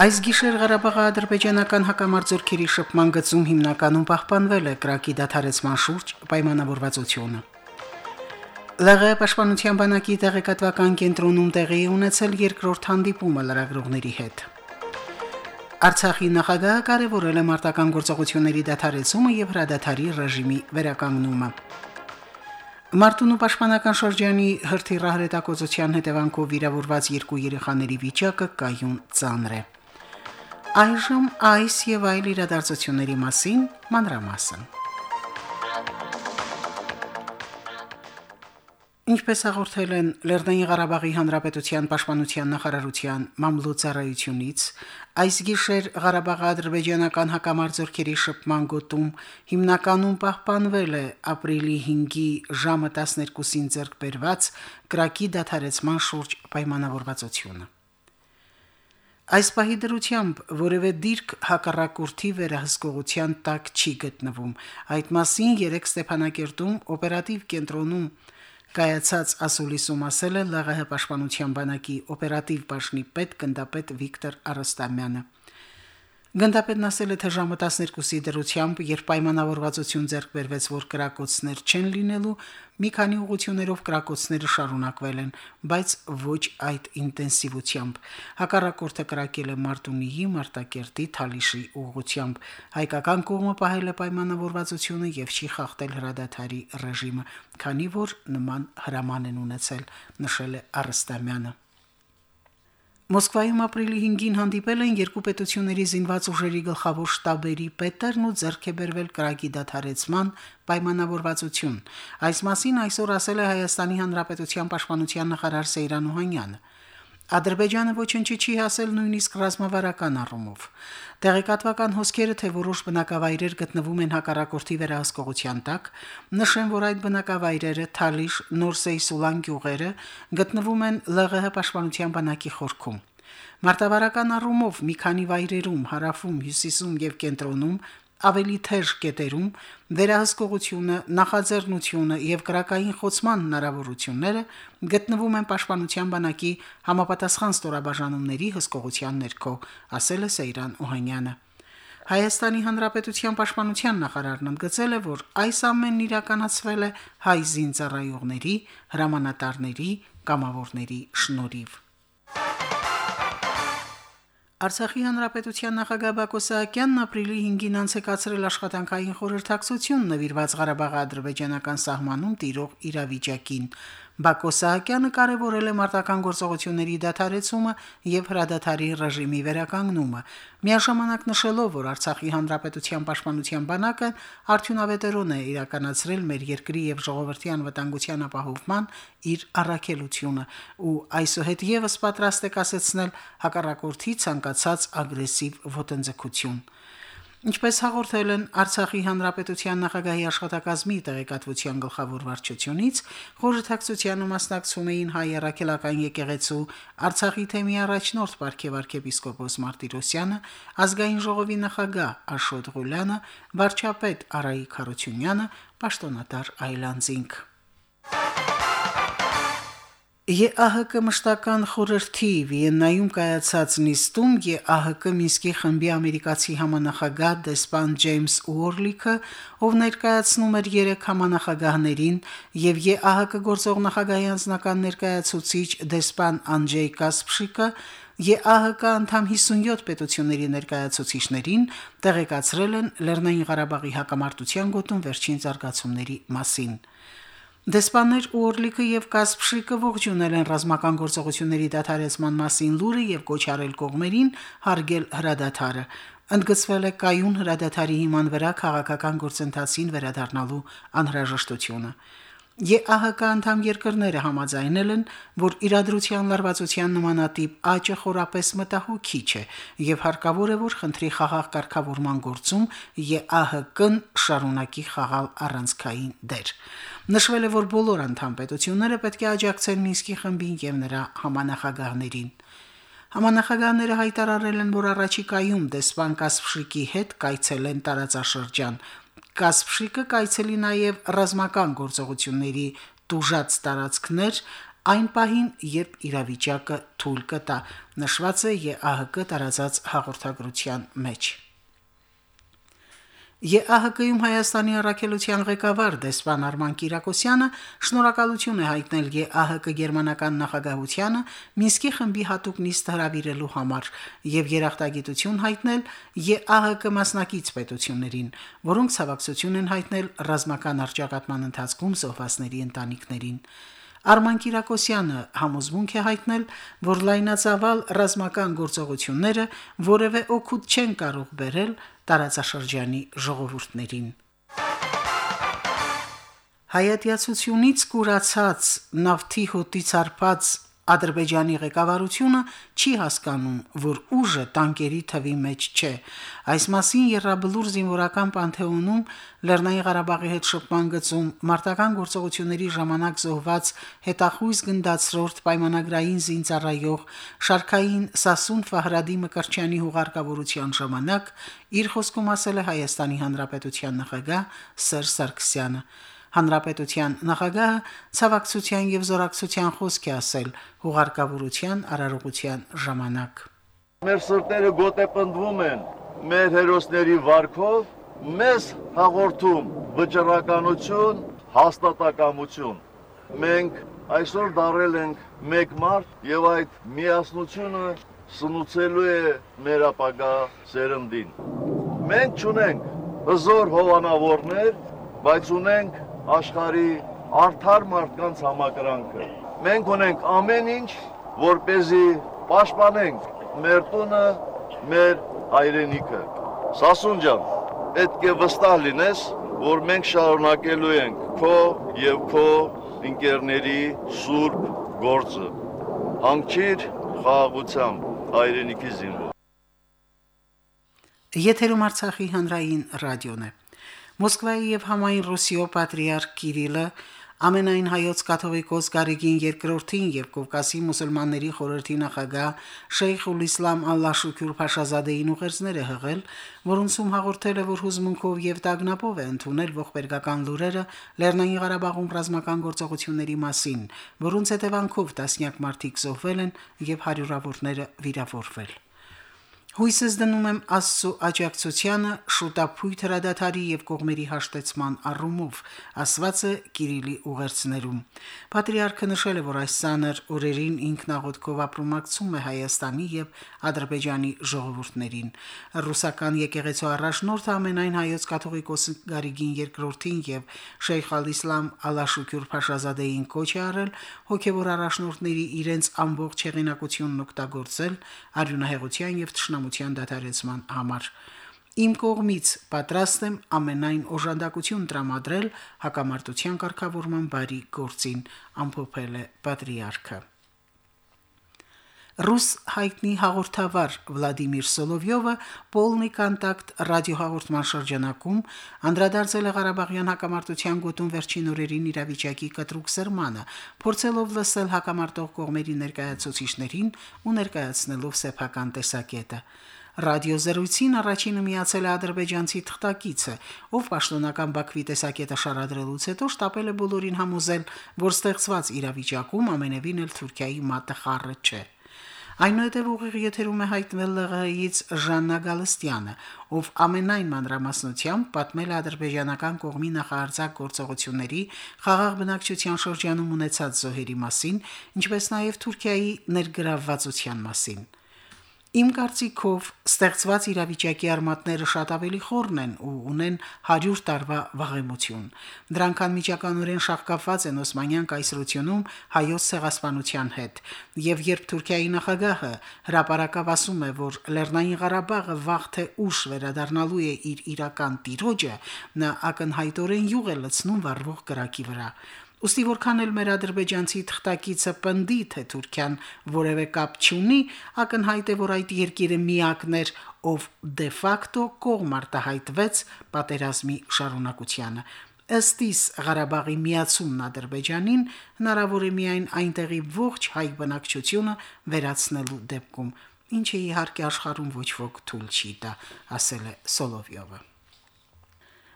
Այս գիշեր Ղարաբաղի ադրբեջանական հակամարտությունների շփման գծում հիմնականում պահպանվել է կրակի դադարեցման շուրջ պայմանավորվածությունը։ ԼՂ պաշտպանության բանակի տեղեկատվական կենտրոնում տեղի ունեցել երկրորդ հանդիպումը լրագրողների հետ։ Արցախի նախագահը կարևորել է մարտական գործողությունների դադարեցումը եւ հրադադարի ռեժիմի վերականգնումը։ Մարտունու պաշտպանական շրջանի հրթիռահրետակոծության հետևանքով վիրավորված երկու երեխաների վիճակը կայուն ծանր է։ Այժմ այս եւ այլ իրադարձությունների մասին մանրամասն։ Ինչպես հաղորդել են Լեռնային Ղարաբաղի Հանրապետության Պաշտպանության նախարարության մամլոյցարայությունից, այս գիշեր Ղարաբաղի ադրբեջանական հակամարտությունների շփման գոտում հիմնականում պահպանվել է ապրիլի 5-ի ժամը 12-ին ձեռք բերված կրակի դադարեցման շուրջ պայմանավորվածությունը։ Այս պահի դրությամբ որևէ դիրք հակառակորդի վերահսկողության տակ չի գտնվում։ Այդ մասին երեք Ստեփանակերտում օպերատիվ կենտրոնում կայացած ասուլիսում ասել է ԼՂՀ պաշտպանության բանակի օպերատիվ բաժնի պետ գնդապետ Վիկտոր Արստամյանը։ Գնդապետն ասել է, թե ժամը 12-ի դրությամբ, երբ պայմանավորվածություն ձեռք բերվեց, որ կրակոցներ չեն լինելու, մի քանի ուղություններով կրակոցները շարունակվել են, բայց ոչ այդ ինտենսիվությամբ։ Հակառակորդը կրակել է Մարտունիի, Մարտակերտի, Թալիշի ուղությամբ։ Հայկական կողմը պահել է պայմանավորվածությունը եւ չի խախտել հրադադարի ռեժիմը, քանի որ նման հրաման են ունեցել, նշել է Արստամյանը։ Մոսկվայում ապրիլի 5-ին հանդիպել են երկու պետությունների զինված ուժերի գլխավոր շտաբերի պետերն ու ձեռք է բերվել կրակի դադարեցման պայմանավորվածություն։ Այս մասին այսօր ասել է Հայաստանի Հանրապետության պաշտպանության նախարար Սեյրան Օհանյանը։ Ադրբեջանը ոչինչի չի հասել նույնիսկ ռազմավարական առումով։ Տեղեկատվական հոսքերը, թե որոշ բնակավայրեր գտնվում են հակառակորդի վերահսկողության տակ, նշեն, որ այդ բնակավայրերը Թալիշ, Նորսեյ, Սուլան գյուղերը գտնվում են ԼՂՀ պաշտպանության բանակի խորքում։ Մարտավարական առումով մի քանի վայրերում, հարավում, հյուսիսում եւ կենտրոնում ավելի թեժ կետերում վերահսկողությունը, նախաձեռնությունը եւ կրակային խոցման հնարավորությունները գտնվում են պաշտպանության բանակի համապատասխան ստորաբաժանումների հսկողության ներքո, ասել է Սեյրան Օհանյանը։ Հայաստանի Հանրապետության պաշտպանության նախարարն ընդգծել է, որ այս ամենն իրականացվել է հայ զինծառայողների, հրամանատարների, կամավորների շնորհիվ։ Արցախի հանրապետության նախագահ Բակո Սահակյանն ապրիլի 5-ին անցեկացրել աշխատանքային խորհրդակցություն նվիրված Ղարաբաղի ադրբեջանական սահմանում տիրող իրավիճակին։ Բակո Սահակյանը կարևորել է մարտական գործողությունների դադարեցումը եւ հրադադարի ռեժիմի վերականգնումը, միաժամանակ նշելով, որ Արցախի հանրապետության պաշտպանության բանակը արդյունավետորեն է իրականացրել մեր երկրի եւ ժողովրդի անվտանգության ապահովման իր առաքելությունը ու այսուհետ եւս պատրաստ է կասեցնել հակառակորդի ցանկացած ագրեսիվ ոտնձգություն։ Ինչպես հաղորդել են Արցախի հանրապետության նախագահի աշխատակազմի տեղեկատվության գլխավոր վարչությունից, խորհրդակցությանը մասնակցում էին հայ երակելական եկեղեցու Արցախի թեմի առաջնորդ Պարքեվարքեպիսկոպոս Մարտիրոսյանը, ազգային ժողովի նախագահ Աշոտ Ղուլյանը, վարչապետ Արայիկ Խարությունյանը, պաշտոնատար Այլանդզինգ։ ԵԱՀԿ մշտական խորհրդի Վիեննայում կայացած նիստում ԵԱՀԿ Մինսկի խմբի ամերիկացի համանախագահ դեսպան Ջեյմս Ուորլիքը, ով ներկայացնում էր 3 համանախագահներին, եւ ԵԱՀԿ գործող նախագահի անձնական ներկայացուցիչ դեսպան Անջեյ Կասպշիկը ԵԱՀԿ անդամ 57 պետությունների ներկայացուցիչներին տեղեկացրել են Լեռնային Ղարաբաղի հակամարտության գոտում վերջին զարգացումների մասին։ Դեսպաններ Օրլիկը եւ Կասպշիկը ողջունել են ռազմական գործողությունների դադարեցման մասին լուրը եւ կոչարել կողմերին հարգել հրադադարը։ Ընդգծվել է կայուն հրադադարի հիման վրա քաղաքական գործընթացին վերադառնալու անհրաժեշտությունը։ ԵԱՀԿ անդամ երկրները համաձայնել են, որ իրադրության լարվածության նմանատիպ աճը խորապես մտահոգիչ է եւ հարկավոր է, որ խնդրի խաղաղ կարգավորման գործում ԵԱՀԿ-ն շարունակի խաղալ առանցքային դեր։ Նշվել է, որ բոլոր անդամ պետությունները պետք է աջակցեն Մինսկի խմբին եւ նրա համանախագահներին։ Համանախագահները հայտարարել են, որ առաջիկայում դեսպան Կասպշիկի հետ կայցելեն տարածաշրջան, Կասպշիկը կայցելի նաև ռազմական գործողությունների տուժած տարածքներ այն պահին, երբ իրավիճակը թույլ կտա, նշված է ԵԱՀԿ տարածած հաղորդագրության մեջ։ ԵԱՀԿ-ում Հայաստանի առաքելության ղեկավար դեսպան Արման Կիրակոսյանը շնորհակալություն է հայտնել ԵԱՀԿ գերմանական նախագահությանը Մինսկի խմբի հատուկ նիստ հրավիրելու համար եւ երախտագիտություն հայտնել ԵԱՀԿ մասնակից պետություններին, որոնք ցավակցություն են հայտնել ռազմական արճակատման ընթացքում զոհվածների ընտանիքներին։ Արման Կիրակոսյանը համոզմունք է հայտնել, որ լայնածավալ ռազմական գործողությունները որևէ օգուտ չեն կարող բերել տարածաշրջանի ժողովուրդներին։ Հայատյացությունից կուրացած նավթի հոտից արփած Ադրբեջանի ղեկավարությունը չի հասկանում, որ ուժը տանկերի թվի մեջ չէ։ Այս մասին Եռաբլուր զինվորական պանթեոնում Լեռնային Ղարաբաղի հետ շփման գծում մարտական գործողությունների ժամանակ զոհված հետախույզ գնդացրորդ պայմանագրային զինծառայող Շարքային Սասուն Ֆահրադի Մկրչյանի հուղարկավորության ժամանակ իր խոսքում ասել է Հայաստանի Հանրապետության նախագահ Սերժ Սարգսյանը։ Հանրապետության նախագահը ցավակցության եւ զորակցության խոսք է ասել հուղարկավորության արարողության ժամանակ։ Մեր սրտերը գոտեպնդվում են մեր հերոսների վարկով, մեզ հաղորդում վճռականություն, հաստատակամություն։ Մենք այսօր դարել ենք մեկ մարդ եւ այդ միասնությունը սնուցելու է մեր ապագա սերնդին։ Մենք ճունենք հզոր հովանավորներ, բայց ունենք աշխարի արդար մարդկանց համակրանքը։ Մենք ունենք ամեն ինչ, որ เป զի պաշտպանենք մեր տունը, մեր հայրենիքը։ Սասուն ջան, պետք է վստահ լինես, որ մենք շարունակելու ենք քո եւ քո ինկերների սուրբ գործը։ Անկիր խաղաղությամբ հայրենիքի զինվոր։ Եթերում Արցախի հանրային ռադիոն է։ Մոսկվայի եւ համայն Ռուսիո պատրիարք Կիրիլը ամենայն հայոց կաթողիկոս Գարեգին II-ին եւ Կովկասի մուսուլմանների խորհրդի նախագահ Շեյխուլ Իսլամ Ալլաշուքյուր Փաշազադեին ուղերձներ է հղել, որոնցում հաղորդել է, որ հուզմունքով եւ տագնապով է ընդունել ողբերգական լուրերը Լեռնային Ղարաբաղում ռազմական գործողությունների մասին, որոնց հետևանքով տասնյակ մարդիկ զոհվել են եւ հարյուրավորները վիրավորվել։ Հույսս դնում եմ Աստծո աջակցությանը շուտապույտ հրադադարի եւ կողմերի հաշտեցման առումով, ասված է Կիրիլի ուղերձներում։ Պատրիարքը նշել է, որ այս ցաներ օրերին ինքնաղոթքով ապրումակցում է Հայաստանի եւ Ադրբեջանի ժողովուրդներին։ Ռուսական եկեղեցու առաջնորդը ամենայն հայոց կաթողիկոս Գարիգին II-ին եւ Շեյխ Ալ-Իսլամ Ալաշուկյուր Փաշազադեին կոչ է արել հոգեվոր առաջնորդների իրենց ամբողջ հեղինակությունն օգտագործել արյունահեղության եւ թշնամության դադարեցման համար։ Իմ կողմից պատրաստ եմ ամենայն օժանդակություն տրամադրել հակամարտության կարգավորման բարի գործին, ամփոփել է պատրիարքը։ Ռուս հայտնի հաղորդավար Վլադիմիր Սոլովյովը Պոլնի կոնտակտ ռադիոհաղորդման շրջանակում անդրադարձել է Ղարաբաղյան հակամարտության գոտուն վերջին օրերին իրավիճակի կտրուկ սրմանը, փորձելով լսել հակամարտող կողմերի ներկայացուցիչներին ու ներկայացնելով սեփական տեսակետը։ Ռադիոզրույցին առաջինը միացել է ադրբեջանցի թղթակիցը, ով պաշտոնական Բաքվի տեսակետը շարադրելուց հետո շտապել է բոլորին համոզել, որ ստեղծված իրավիճակում ամենևին էլ Թուրքիայի մատը խառը չէ։ Այնուհետև ուղիղ եթերում է հայտնվել ԼՂՀ-ից Ժաննա Գալստյանը, ով ամենայն մանրամասնությամբ պատմել է ադրբեջանական կողմի նախարարցակ գործողությունների խաղաղ բնակչության շրջանում ունեցած զոհերի մասին, ինչպես նաև Թուրքիայի ներգրավվածության մասին։ Իմ կարծիքով ստեղծված իրավիճակի արմատները շատ ավելի խորն են ու ունեն 100 տարվա վաղեմություն։ Դրանք անմիջականորեն շահկապված են Օսմանյան կայսրությունում հայոց ցեղասպանության հետ։ Եվ երբ Թուրքիայի նախագահը հրապարակավ ասում է, որ Լեռնային Ղարաբաղը վաղ թե ուշ վերադառնալու է իր իրական տիրոջը, նա ակնհայտորեն յուղ է լցնում վառվող կրակի վրա։ Ոստի որքան էլ մեր ադրբեջանցի թղթակիցը պնդի, թե Թուրքիան որևէ կապ չունի, ակնհայտ է, որ այդ երկիրը միակն էր, ով դե ֆակտո կողմ արտահայտվեց պատերազմի շարունակությանը։ Ըստ իս Ղարաբաղի միացումն Ադրբեջանին հնարավոր է միայն այնտեղի ողջ հայ բնակչությունը վերացնելու դեպքում, ինչը իհարկե աշխարհում ոչ ոք թույլ չի տա, ասել է Սոլովյովը։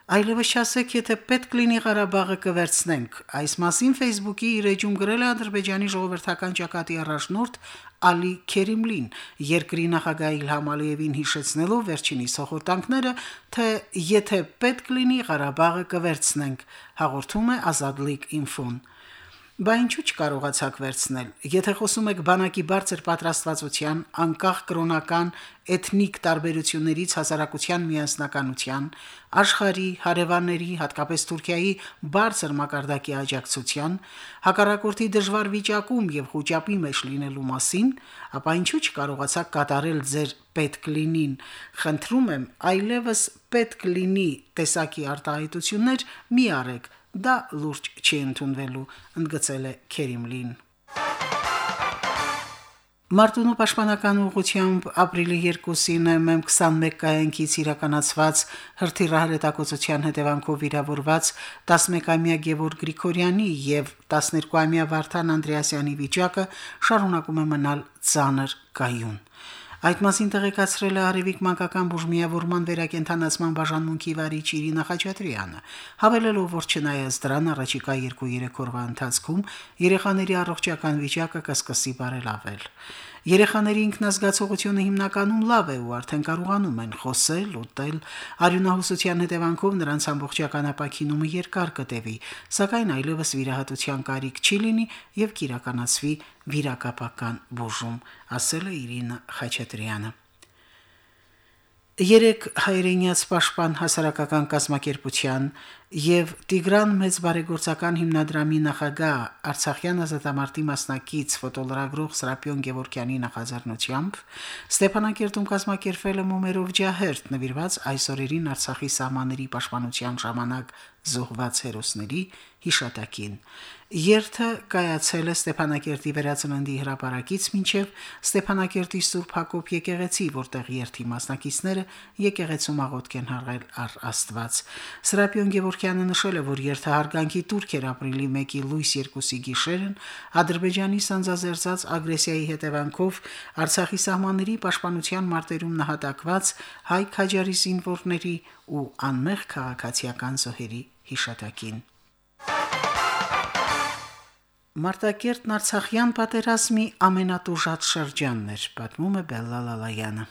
Այլևս չասեք, եթե պետք լինի Ղարաբաղը կվերցնենք։ Այս մասին Facebook-ի իր էջում գրել է Ադրբեջանի ժողովրդական ճակատի առաջնորդ Ալի Քերիմլին, երկրի նախագահ Իլհամ Ալիևին հիշեցնելով վերջինիս հողորտանքները, թե եթե պետք լինի Ղարաբաղը կվերցնենք, հաղորդում է Ազadlik Info-ն։ Բա ինչու չկարողացաք վերցնել։ Եթե խոսում եք բանակի բարձր պատրաստվածության, անկախ կրոնական, էթնիկ տարբերություններից հասարակության միասնականության, աշխարհի, հարևանների, հատկապես Թուրքիայի բարձր մակարդակի աջակցության, հակառակորդի դժվար վիճակում եւ խոճապի մեջ լինելու մասին, ապա ինչու չկարողացաք կատարել ձեր պետք լինին։ Խնդրում եմ, այլևս պետք լինի տեսակի արտահայտություններ մի արեք դա լուրջ չի ընդունվելու, ընդգծել է Քերիմլին։ Մարտունու պաշտպանական ուղղությամբ ապրիլի 2-ին M21 կայանքից իրականացված հրթիռահրետակոծության հետևանքով վիրավորված 11-ամյա Գևոր Գրիգորյանի եւ 12-ամյա Վարդան Անդրեասյանի վիճակը շարունակում է մնալ ծանր կայուն։ Այդ մասին տեղեկացրել է Արևիկ մանկական բուժմիավորման վերակենդանացման բաժանմունքի վարիչ Իրինա Խաչատրյանը, հավելելով, որ չնայած դրան առաջիկա 2-3 օրվա ընթացքում երեխաների առողջական վիճակը կսկսի բարելավել։ Երեխաների ինքնազգացողությունը հիմնականում լավ է ու արդեն կարողանում են խոսել, ուտել, արյունահոսության հետևանքով նրանց ամբողջական ապակինումը երկար կտևի, սակայն այլևս վիրահատության կարիք չի լինի եւ կիրականացվի վիրակապական բուժում, ասել է Իրինա Խաչատրյանը։ Երեք հայրենյաց պաշտպան հասարակական կազմակերպության եւ Տիգրան մեծ բարեգործական հիմնադրամի նախագահ Արցախյան ազատամարտի մասնակից ֆոտոլրագրող Սրապիոն Գևորքյանի նախաձեռնությամբ Ստեփանակերտում կազմակերպվել է մոմերով ջահերթ նվիրված այսօրերին Արցախի սահմանների պաշտպանության ժամանակ զոհված հերոսների հիշատակին։ Երթը կայացել է Ստեփանակերտի վերածննդի հրապարակից մինչև Ստեփանակերտի Սուրբ Հակոբ եկեղեցի, որտեղ երթի մասնակիցները եկեղեցու աղոթք են հարգել առ Աստված։ Սրապիոն Գևորքյանը նշել է, որ երթահարգանքի турք էր ապրիլի 1-ի լույս 2-ի գիշերն Ադրբեջանի սանձազերծած ագրեսիայի հետևանքով Արցախի սահմանների պաշտպանության մարտերում նահատակված հայ քաջարի զինվորների ու անմեղ քաղաքացիական զոհերի հիշատակին։ Մարտակերտն Արցախյան պատերազմի ամենատուժած շրջանն էր, պատմում է Բելլալալայանը։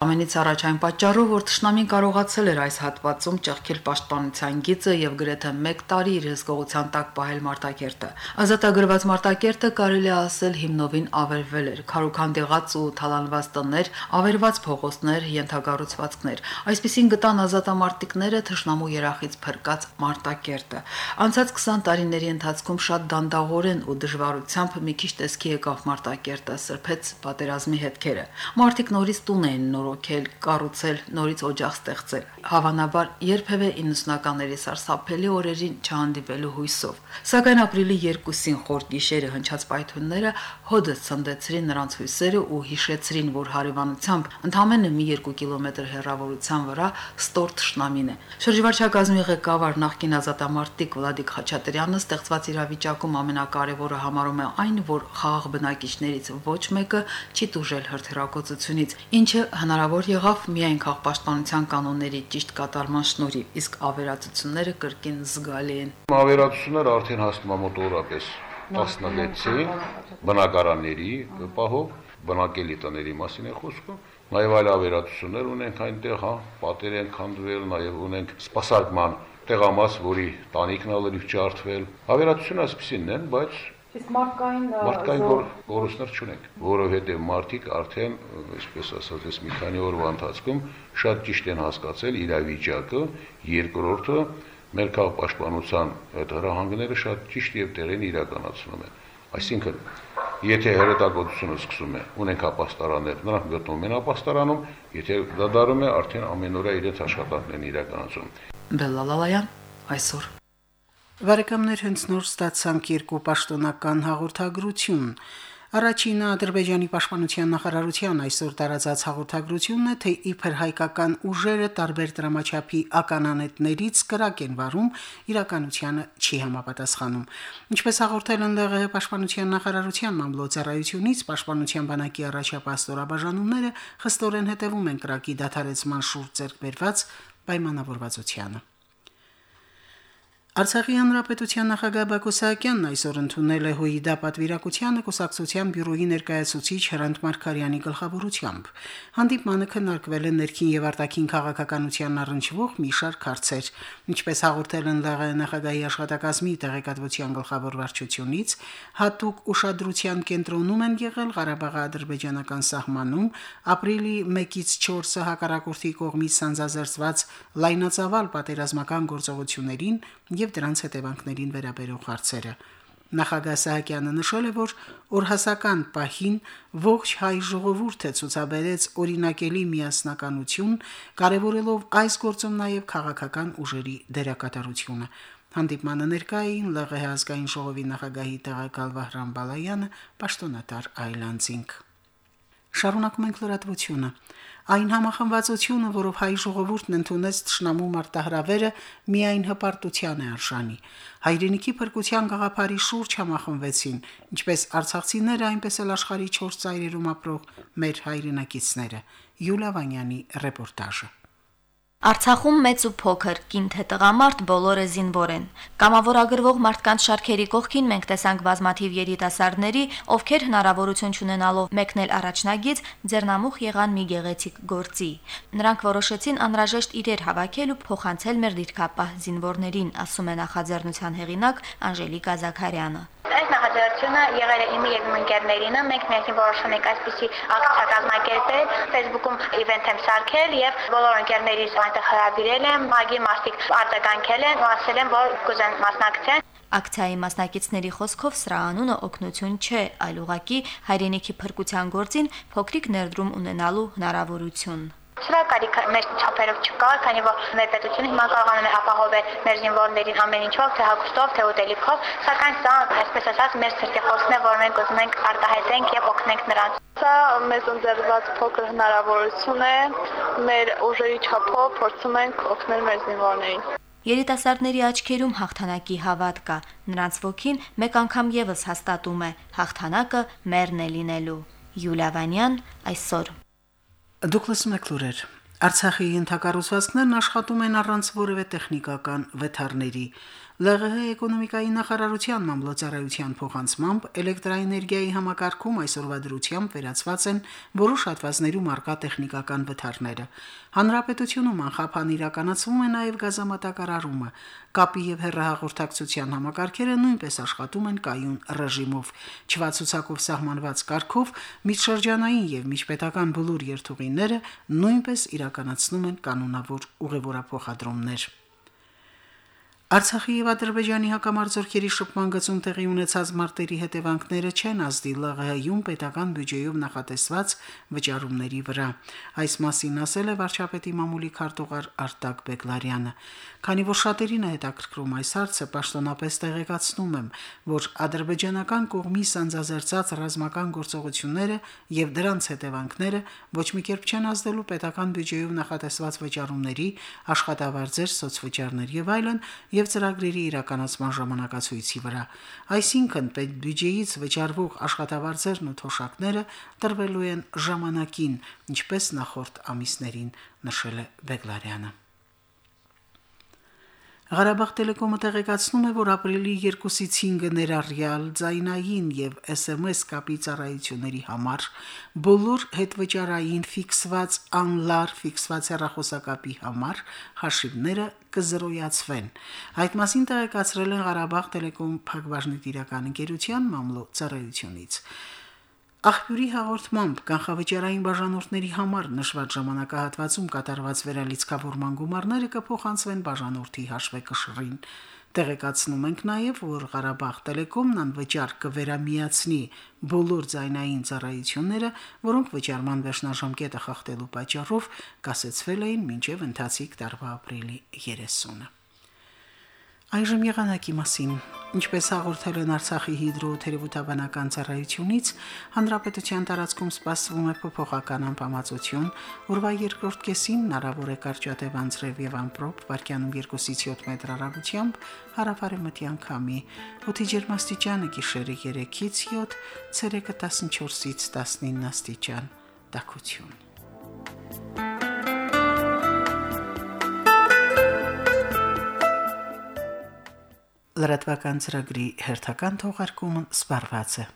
Ամենից առաջ այն պատճառով, որ Տշնամին կարողացել էր այս հատվածում ճեղքել պաշտպանության գիծը եւ գրեթե 1 տարի իր հսկողության տակ պահել Մարտակերտը։ Ազատագրված Մարտակերտը կարելի է ասել հիմնովին ավերվել էր։ Խարուքան դեղած ու թալանված տներ, ավերված փողոցներ, յենթագառուցվածքներ։ Այսպեսին գտան ազատամարտիկները Տշնամու երախից փրկած Մարտակերտը։ Անցած 20 տարիների ընթացքում շատ դանդաղորեն ու դժվարությամբ մի քիչ տեսքի եկավ Մարտակերտը, սրբեց պատերազմի հետքերը։ Մարտիկ նորից տուն էին նոր ռոքել, կառուցել, նորից օջախ ստեղծել։ Հավանաբար երբևէ 90-ականների սարսափելի օրերին չհանդիպելու հույսով։ Սակայն ապրիլի 2-ին խոր գիշերը հնչած պայթունները հոդը ցնդեցրին նրանց հույսերը ու հիշեցրին, որ հարևանությամբ ընդամենը մի 2 կիլոմետր հեռավորության վրա ստոր թշնամին է։ Շրջվարչակազմի ղեկավար նախկին ազատամարտիկ Վլադիկ Խաչատրյանը ստեղծված իրավիճակում ամենակարևորը համարում է այն, որ խաղաղ բնակիչներից ոչ մեկը չի տուժել հրթիռակոծությունից, ինչը հնար հնարավոր եղավ միայն քաղաքապաշտպանության կանոնների ճիշտ կատարման շնորհիվ, իսկ ավերածությունները կրկին զգալի են։ Ավերածությունները արդեն հասնում օրապես 16-ին բնակարանների պահով բնակելի տների մասին է խոսքը նաև այլ ավերածություններ ունենք այնտեղ, հա, պատեր են քանդվել, նաև ունենք սպասարկման տեղամաս, որի տանիքն ալրիվ ջարդվել։ Ավերածությունը այսպեսին են, բայց Իսկ մարդկային մարդկային կորուստներ չունենք, որովհետև մարդիկ արդեն, այսպես ասած, այս մի քանի օրվա ընթացքում շատ ճիշտ են հասկացել իրավիճակը, երկրորդը մեր քաղաքապաշտպանության այդ հրահանգները շատ ճիշտ եւ տեղին իրականացնում են։ Այսինքն, եթե հերետագործությունը սկսում է, ունենք ապաստարաններ, նրանք գտնվում են ապաստարանում, եթե դա դարում է, արդեն ամենօրյա իրենց աշխատանքներն իրականացում։ Բելլալալայան այսօր Վարեկամներ հենց նոր ստացանք երկու պաշտոնական հաղորդագրություն։ Առաջինը Ադրբեջանի պաշտպանության նախարարության այսօր տարածած հաղորդագրությունն է, թե իբր հայկական ուժերը տարբեր դրամաչափի ականանետներից կրակ են վարում, իրականությանը չի համապատասխանում։ Ինչպես հաղորդել են ԼՂՀ պաշտպանության նախարարության մամլոյցարայությունից, պաշտպանության բանակի առաջապահ ստորաբաժանումները խստորեն հետևում են կրակի դադարեցման շուրջ ձեռք բերված պայմանավորվածությանը։ Արցախի հանրապետության նախագահ Բակո Սահակյանն այսօր ընդունել է ՀՈԻԴԱ պատվիրակությանը կուսակցության բյուրոյի ներկայացուցիչ Հրանտ Մարկարյանի գլխավորությամբ։ Հանդիպմանը քննարկվել է ներքին եւ արտաքին քաղաքականության առնչվող մի շարք հարցեր, ինչպես հաղորդել են ԼՂ նախագահի աշխատակազմի տեղեկատվության գլխավոր վարչությունից, հատուկ ուշադրության կենտրոնում են եղել Ղարաբաղի ադրբեջանական սահմանում ապրիլի 1-ից 4-ը հակառակորդի կողմից սանձազերծված լայնածավալ պատերազմական գործողություններին եւ դրանց հետևանքներին վերաբերող հարցերը։ Նախագահ Սահակյանը նշել է, որ օրհասական պահին ողջ հայ ժողովուրդը ցուցաբերեց օրինակելի միասնականություն, կարևորելով այս գործում նաև քաղաքական ուժերի դերակատարությունը։ Հանդիպմանը ներկային ԼՂՀ ազգային ժողովի նախագահի տեղակալ Վահրամ Բալայանը, պաշտոնատար Այլանդզինգ։ Շարունակում ենք լրատվությունը։ Այն համախմբվածությունը, որով հայ ժողովուրդն ընդունեց ճշնամու մարտահրավերը, միայն հպարտության է արժանի։ Հայրենիքի փրկության գաղափարի շուրջ համախմբվեցին, ինչպես արցախցիները, այնպես էլ աշխարհի 4 ծայրերում ապրող մեր հայրենակիցները։ Յուլիա Վանյանի ռեպորտաժը։ Արցախում մեծ ու փոքր, կին թե տղամարդ բոլորը զինվոր են։ Կամավորագրվող մարդկանց շարքերի կողքին մենք տեսանք բազմաթիվ երիտասարդների, ովքեր հնարավորություն ունենալով մեկնել առաջնագից, ձեռնամուխ եղան մի գեղեցիկ գործի։ Նրանք որոշեցին անհրաժեշտ իրեր հավաքել ու փոխանցել մեր դիրքապահ զինվորներին, ասում է նախաձեռնության հեղինակ Անժելիկա Զաքարյանը։ Այս նախաձեռնությունը եղել է իմը եւ իմ ընկերներինը, մենք միասին որոշում ենք այսպիսի ակցիա կազմակերպել, Facebook-ում իվենթ եմ սարքել եւ բոլոր ընկերներիս այնտեղ հրավիրել եմ, մագի մաստիկ արձագանքել են ու ասել են, որ կուզեն մասնակցեն։ Ակցիայի մասնակիցների խոսքով սրա անունը օգնություն չէ, այլ ուղակի հայրենիքի փրկության գործին փոքրիկ ներդրում ունենալու հնարավորություն։ Սրա կարիքը մեր չափերով չկա, քանի որ մեր պետությունը հիմա կարողանում է ապահովել մեր զինվորներին ամեն ինչով, թե հագուստով, թե ուտելիքով, սակայն սա, այսպես ասած, մեր սրտի խոսքն է, որ մենք ուզում ենք արտահայտենք եւ օգնենք նրանց։ Սա մեզ ընձեռված փոքր հնարավորություն է, մեր ուժերի չափով փորձում ենք օգնել մեր զինվորներին։ Երիտասարդների աչքերում հաղթանակի հավատ կա։ Նրանց ոգին մեկ անգամ եւս հաստատում է. հաղթանակը մերն է լինելու։ Յուլիա Վանյան այսօր Դուկլաս Մակլուրեր Արցախի ենթակառուցվածքներն աշխատում են առանց որևէ տեխնիկական վթարների։ ԼՂՀ էկոնոմիկայի նախարարության մամլոյցարայության փոխանցմամբ էլեկտրաէներգիայի համակարգում այսօրվա դրությամբ վերացված են որոշ հատվածներում արկա տեխնիկական վթարները։ Հանրապետությունում անխափան իրականացվում է նաև գազամատակարարումը։ Կապի եւ հեռահաղորդակցության համակարգերը նույնպես աշխատում են կայուն ռեժիմով։ Չվացուցակով սահմանված կարգով միջշրջանային եւ միջպետական բլուր երթուղիները նույնպես իրականացնում են կանոնավոր ուղևորափոխադրումներ։ Արցախի եւ Ադրբեջանի հակամարտությունների շփման գծում տեղի ունեցած մարտերի հետևանքները չեն ազդի ԼՂՀ-ում պետական բյուջեով նախատեսված վճարումների վրա։ Այս մասին ասել է վարչապետի մամուլի քարտուղար Արտակ Բեգլարյանը։ Քանի որ շատերին է հետաքրքրում այս հարցը, պաշտոնապես տեղեկացնում եմ, որ ադրբեջանական կողմի սանձազերծած ռազմական գործողությունները եւ դրանց հետևանքները ոչ մի կերպ չեն ազդելու պետական բյուջեով նախատեսված վճարումների, աշխատավարձեր, սոցվճարներ եւ այլն, եւ ծրագրերի իրականացման ժամանակացույցի վրա։ Այսինքն պետբյուջեից վճարվող աշխատավարձերն ու թոշակները տրվելու են ժամանակին, ինչպես նախորդ ամիսներին նշել է Բեգլարյանը։ Ղարաբաղ տելեկոմը տեղեկացնում է, որ ապրիլի 2-ից 5-ը ներառյալ ձայնային եւ SMS կապի ծառայությունների համար բոլոր հետվճարային ֆիքսված անլար ֆիքսված հեռախոսակապի համար հաշիվները կզրոյացվեն։ Այդ մասին տեղեկացրել են Ղարաբաղ տելեկոմ փակbaşնի տիրական ընկերության մամլո ծառայությունից։ Աղբյուրի հաղորդմամբ կանխավճարային բաժանորդների համար նշված ժամանակահատվածում կատարված վերալիցքավորման գումարները կփոխանցվեն բաժանորդի հաշվեկշռին։ Տեղեկացնում ենք նաև, որ Ղարաբաղ Տելեկոմն անվճար կվերամիացնի բոլոր ձայնային ծառայությունները, որոնք վճարման վերջնաժամկետը խախտելու պատճառով կասեցվել էին մինչև ընթացիկ տարվա ապրիլի 30-ը։ Այժմ եղանակի մասին Ինչպես հաղորդել են Արցախի հիդրոթերապևտաբանական ծառայությունից, հանրապետության տարածքում սպասվում է փոփոխական անբավարարություն, որվա երկրորդ կեսին հնարավոր է կարճատև անձրև եւ ամպրոպ, վարկյանում 2-ից 7 մետր հեռագությամբ հարավարեմտյան քամի, օդի ջերմաստիճանը գիշերը 3-ից 7, ցերեկը 14-ից 19 աստիճան, տաքություն։ լրատվական ծրագրի հերթական թողարկումն սպառված է